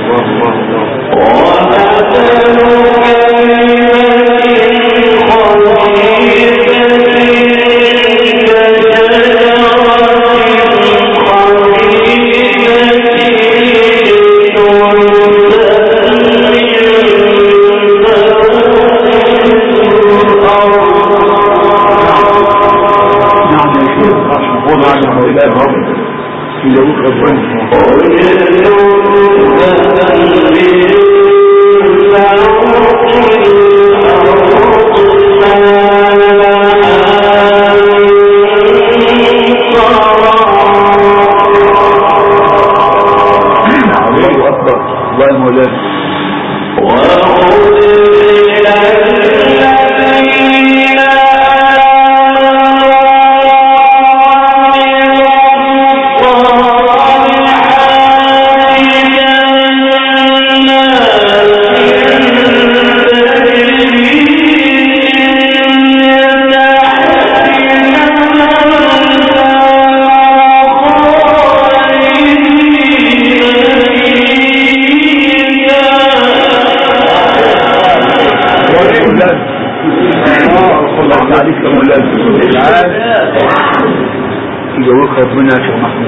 الصالحات ربنا يا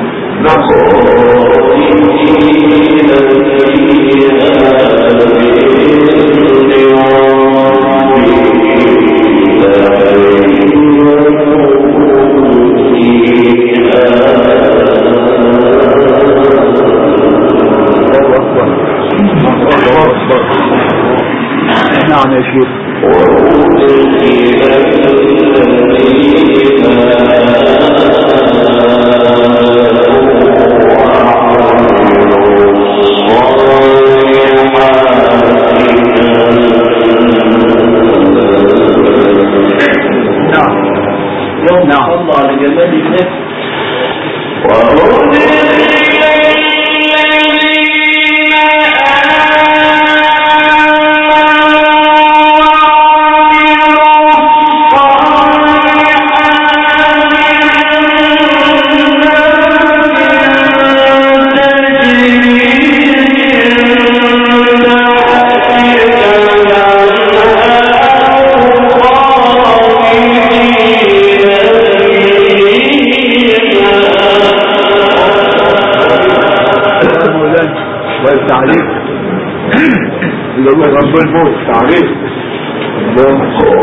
الله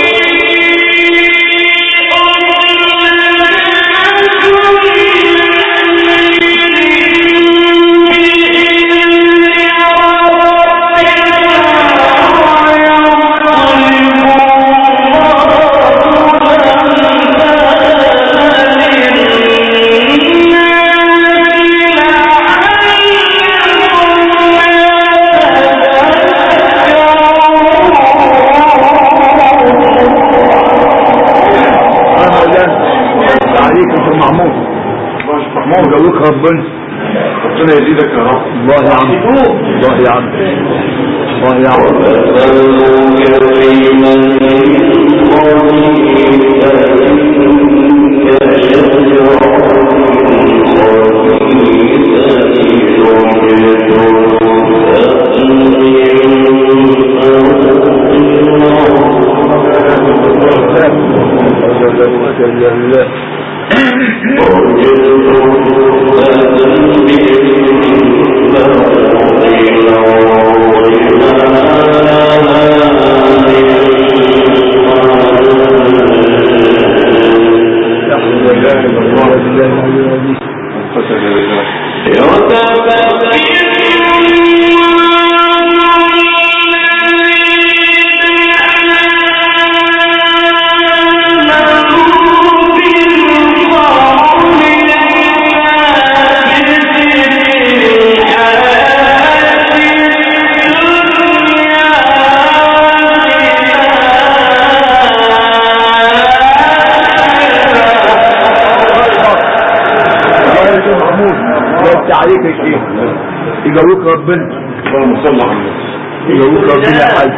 ربنا. اللهم صل على النبي يقول ربنا حاج.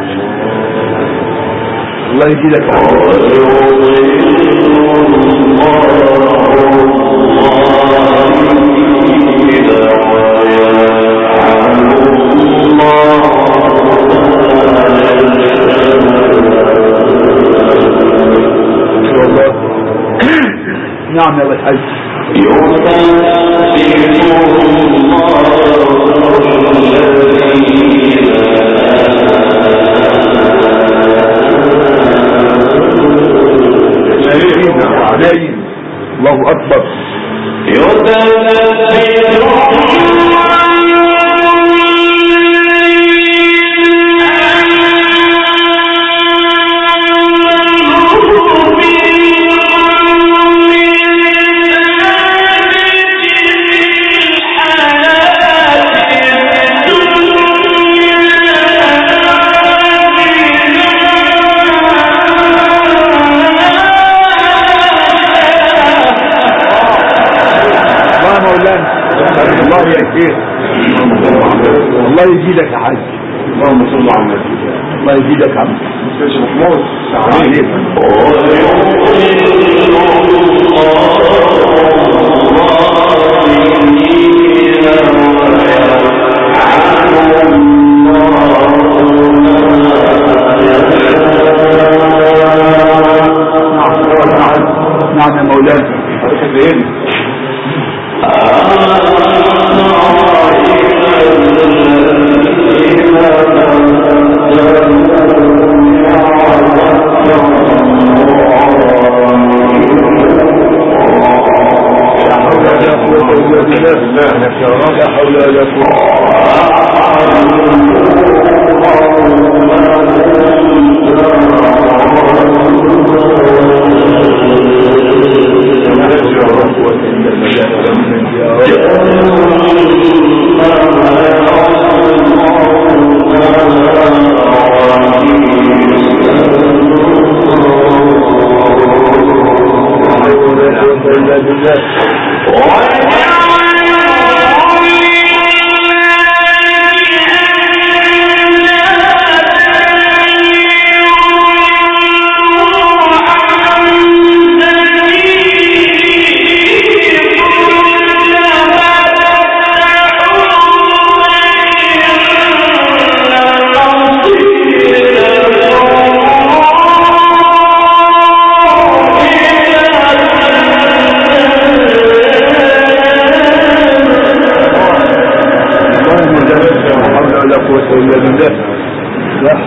الله يجي لك. نعم يا الحاج. يوم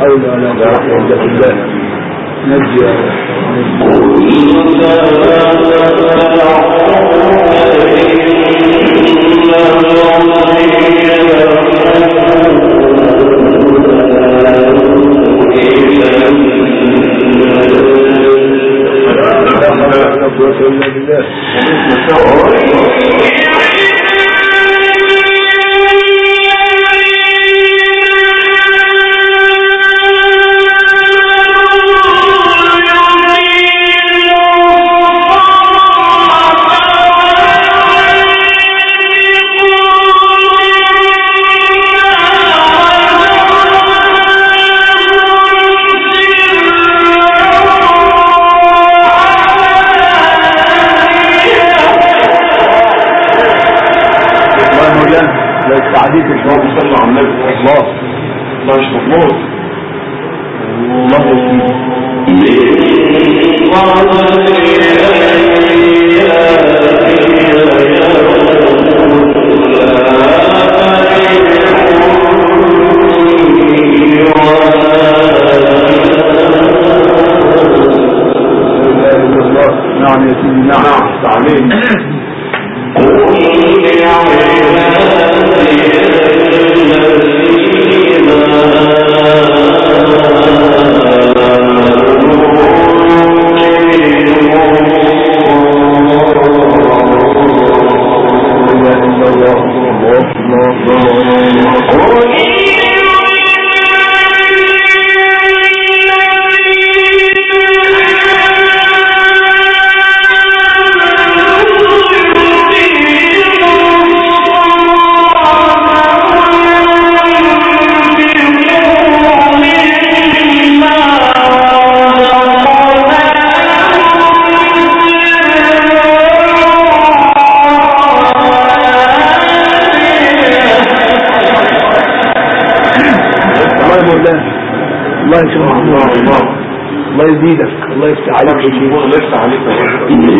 حول ولا قوة إلا بالله. نجي يا رب لا قوة إلا الله يفتح عليك الله يفتح عليك قولي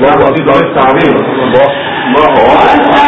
我我去找你查病，我我好啊。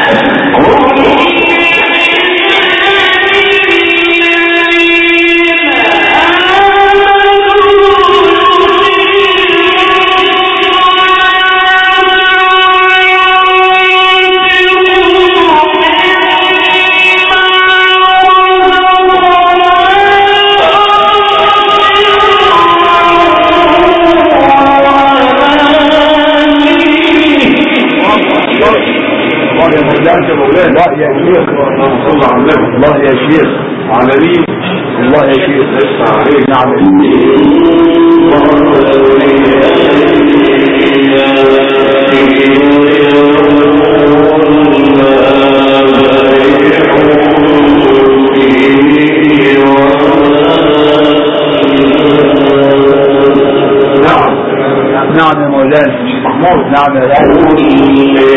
نعم يا مولانا. محمود. نعم يا مولانا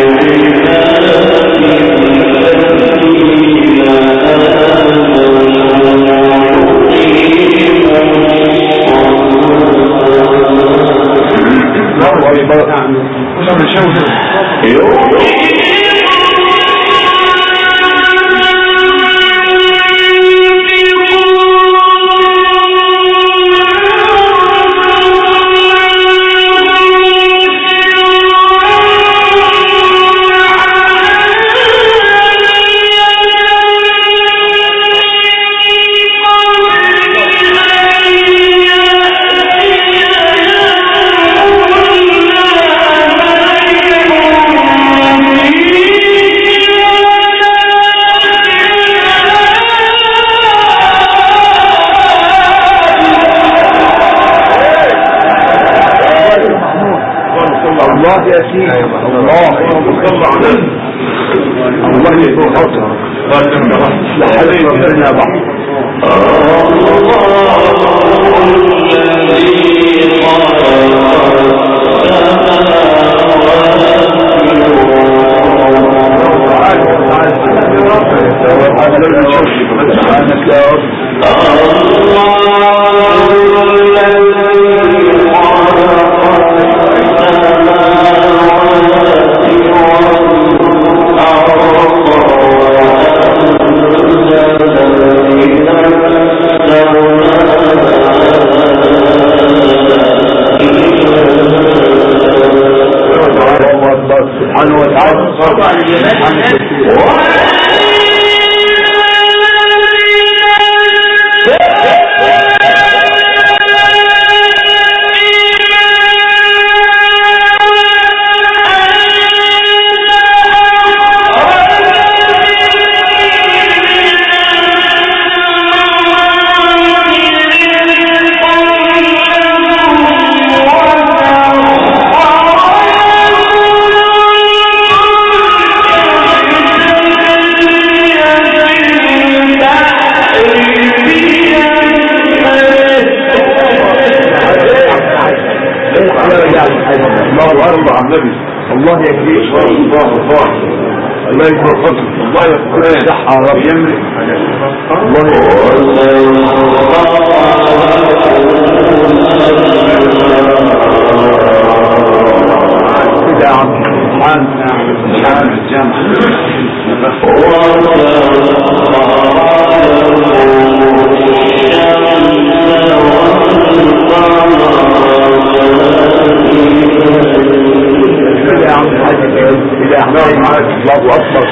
نعم. الله يكفيك الله الله الله يكفيك الله يكفيك صحة يا الله يكفيك Thank you. الى عمارة الله أكبر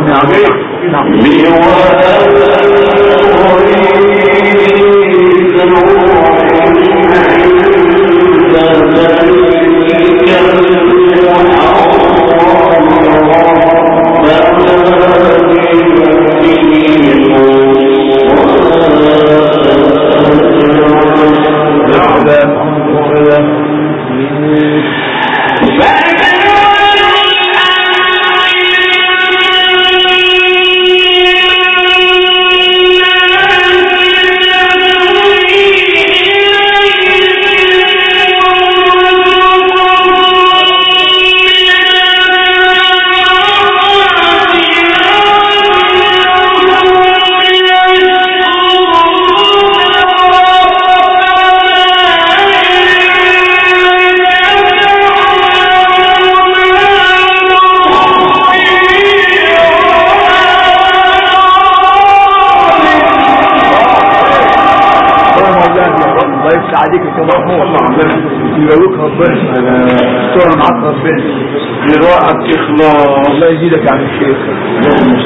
نعم. يا عمي نعم يمسى عليك كده هو ربنا يبارك ربنا. ترى معاك ربنا. قراءة إخلاص. الله يزيدك عن الشيخ. اللهم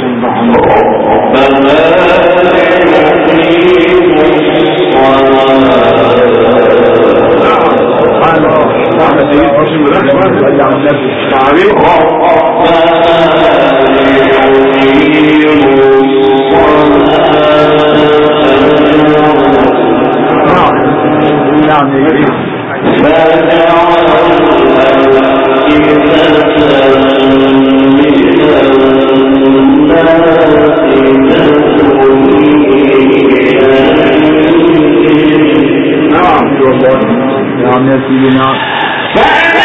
صل على Thank. يعني نعم. يا سيدي نعم. نعم. نعم. نعم.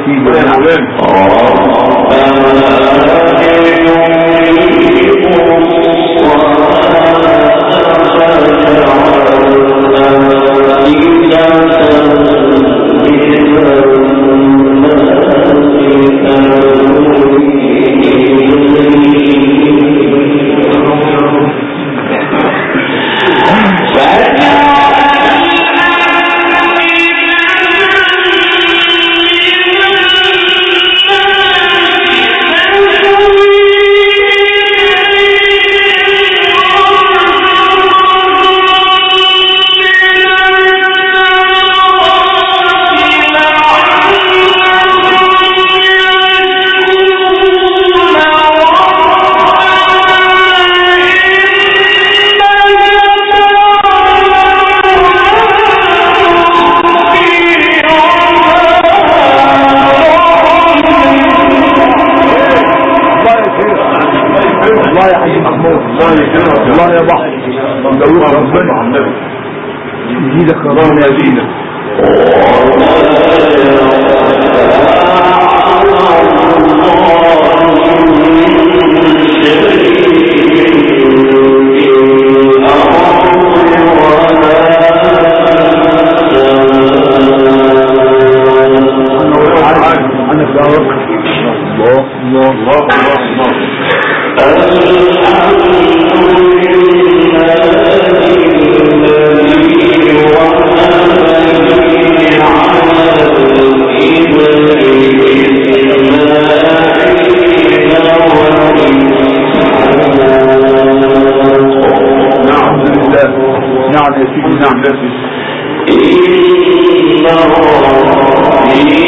की जो one of نعمته إن ربي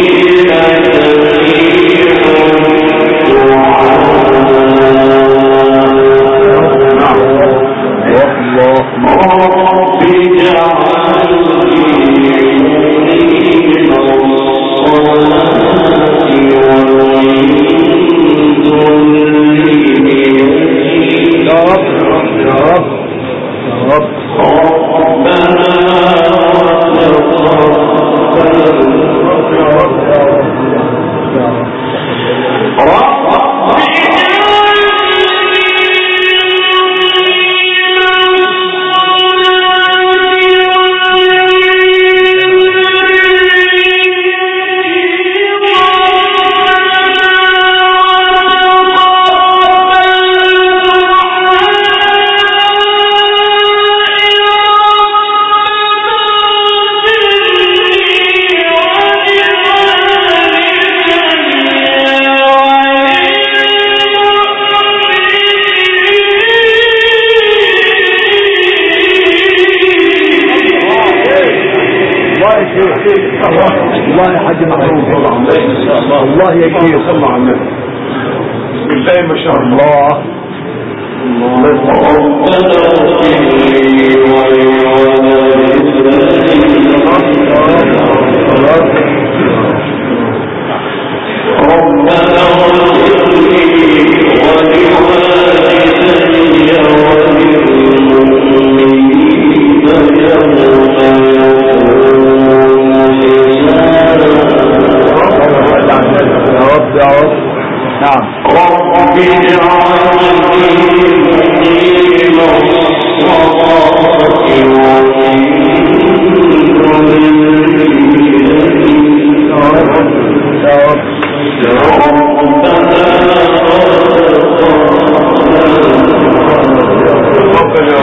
الله يا شيخ صلى على النبي. بالله ما شاء الله. ربنا نعم. رب اجعلني مقيم الصلاة ومن ربنا ربنا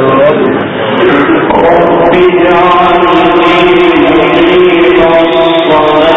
رب اجعلني مقيم الصلاة